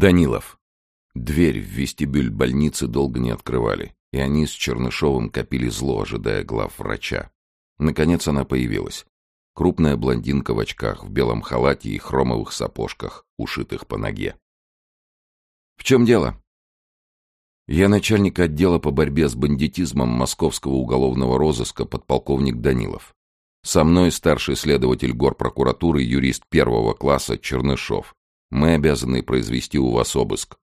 Данилов. Дверь в вестибюль больницы долго не открывали, и они с Чернышовым копили зло, ожидая глав врача. Наконец она появилась. Крупная блондинка в очках, в белом халате и хромовых сапожках, ушитых по ноге. «В чем дело?» «Я начальник отдела по борьбе с бандитизмом Московского уголовного розыска подполковник Данилов. Со мной старший следователь горпрокуратуры, юрист первого класса Чернышов. Мы обязаны произвести у вас обыск».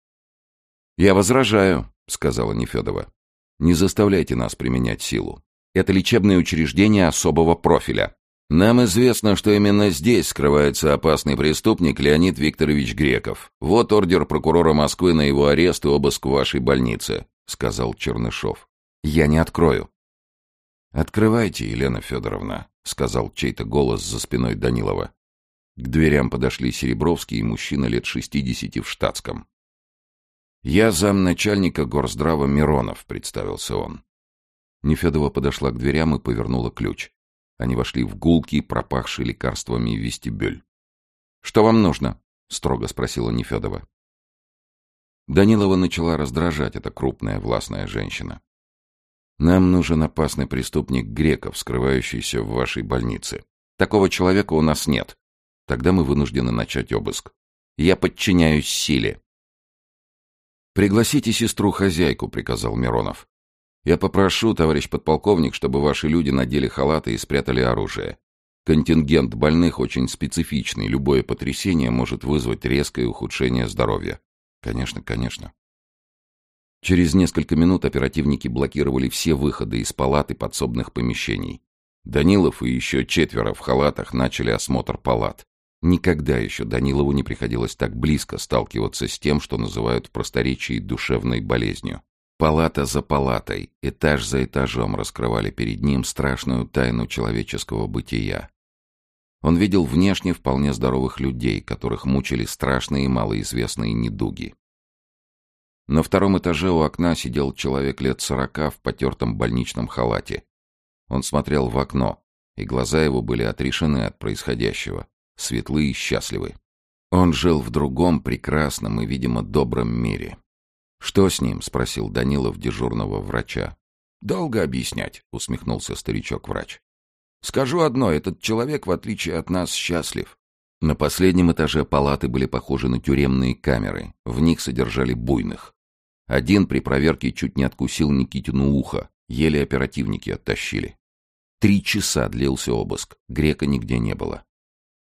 «Я возражаю», — сказала Нефедова. «Не заставляйте нас применять силу. Это лечебное учреждение особого профиля. Нам известно, что именно здесь скрывается опасный преступник Леонид Викторович Греков. Вот ордер прокурора Москвы на его арест и обыск в вашей больнице», — сказал Чернышов. «Я не открою». «Открывайте, Елена Федоровна», — сказал чей-то голос за спиной Данилова. К дверям подошли Серебровский и мужчина лет шестидесяти в штатском. «Я замначальника горздрава Миронов», — представился он. Нефедова подошла к дверям и повернула ключ. Они вошли в гулкий, пропахший лекарствами вестибюль. «Что вам нужно?» — строго спросила Нефедова. Данилова начала раздражать эта крупная властная женщина. «Нам нужен опасный преступник Греков, скрывающийся в вашей больнице. Такого человека у нас нет. Тогда мы вынуждены начать обыск. Я подчиняюсь силе». «Пригласите сестру-хозяйку», — приказал Миронов. Я попрошу, товарищ подполковник, чтобы ваши люди надели халаты и спрятали оружие. Контингент больных очень специфичный, любое потрясение может вызвать резкое ухудшение здоровья. Конечно, конечно. Через несколько минут оперативники блокировали все выходы из палат и подсобных помещений. Данилов и еще четверо в халатах начали осмотр палат. Никогда еще Данилову не приходилось так близко сталкиваться с тем, что называют в просторечии душевной болезнью. Палата за палатой, этаж за этажом раскрывали перед ним страшную тайну человеческого бытия. Он видел внешне вполне здоровых людей, которых мучили страшные малоизвестные недуги. На втором этаже у окна сидел человек лет сорока в потертом больничном халате. Он смотрел в окно, и глаза его были отрешены от происходящего, светлы и счастливы. Он жил в другом прекрасном и, видимо, добром мире. «Что с ним?» — спросил Данилов дежурного врача. «Долго объяснять», — усмехнулся старичок-врач. «Скажу одно, этот человек, в отличие от нас, счастлив». На последнем этаже палаты были похожи на тюремные камеры. В них содержали буйных. Один при проверке чуть не откусил Никитину ухо. Еле оперативники оттащили. Три часа длился обыск. Грека нигде не было.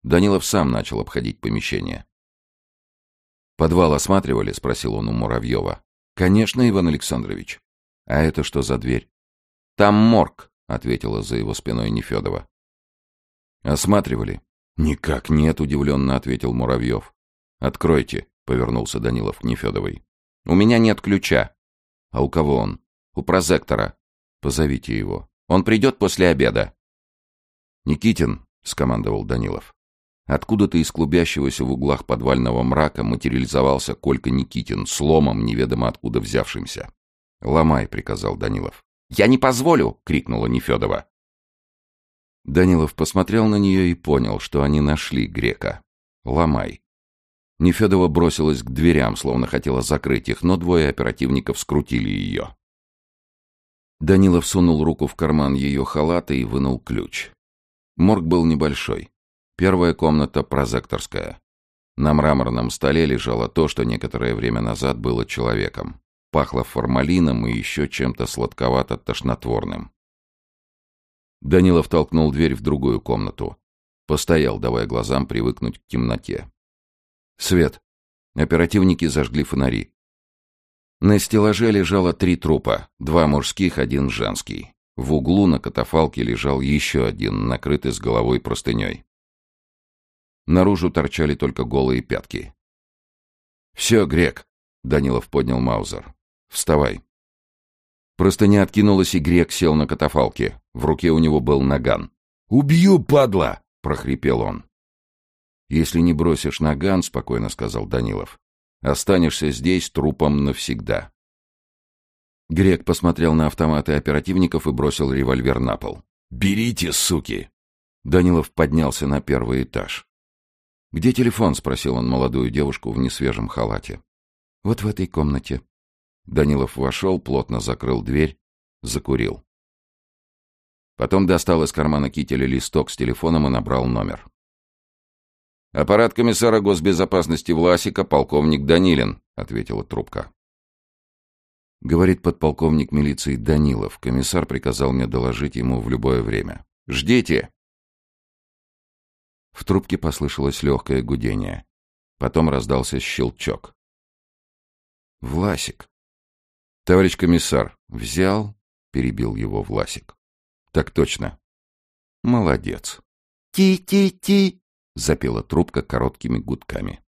Данилов сам начал обходить помещение. «Подвал осматривали?» — спросил он у Муравьева. «Конечно, Иван Александрович». «А это что за дверь?» «Там морг», — ответила за его спиной Нефедова. «Осматривали?» «Никак нет», — удивленно ответил Муравьев. «Откройте», — повернулся Данилов к Нефедовой. «У меня нет ключа». «А у кого он?» «У прозектора». «Позовите его. Он придет после обеда». «Никитин», — скомандовал Данилов. Откуда-то из клубящегося в углах подвального мрака материализовался Колька Никитин с ломом, неведомо откуда взявшимся. «Ломай», — приказал Данилов. «Я не позволю!» — крикнула Нефедова. Данилов посмотрел на нее и понял, что они нашли грека. «Ломай». Нефедова бросилась к дверям, словно хотела закрыть их, но двое оперативников скрутили ее. Данилов сунул руку в карман ее халата и вынул ключ. Морг был небольшой. Первая комната прозекторская. На мраморном столе лежало то, что некоторое время назад было человеком. Пахло формалином и еще чем-то сладковато-тошнотворным. Данилов толкнул дверь в другую комнату. Постоял, давая глазам привыкнуть к темноте. Свет. Оперативники зажгли фонари. На стеллаже лежало три трупа, два мужских, один женский. В углу на катафалке лежал еще один, накрытый с головой простыней. Наружу торчали только голые пятки. «Все, Грек!» — Данилов поднял Маузер. «Вставай!» Простыня откинулась, и Грек сел на катафалке. В руке у него был наган. «Убью, падла!» — прохрипел он. «Если не бросишь наган, — спокойно сказал Данилов, — останешься здесь трупом навсегда». Грек посмотрел на автоматы оперативников и бросил револьвер на пол. «Берите, суки!» Данилов поднялся на первый этаж. «Где телефон?» — спросил он молодую девушку в несвежем халате. Вот в этой комнате. Данилов вошел, плотно закрыл дверь, закурил. Потом достал из кармана кителя листок с телефоном и набрал номер. «Аппарат комиссара госбезопасности Власика, полковник Данилин», — ответила трубка. Говорит подполковник милиции Данилов. Комиссар приказал мне доложить ему в любое время. «Ждите!» В трубке послышалось легкое гудение. Потом раздался щелчок. «Власик!» «Товарищ комиссар, взял?» — перебил его Власик. «Так точно». «Молодец». «Ти-ти-ти!» — запела трубка короткими гудками.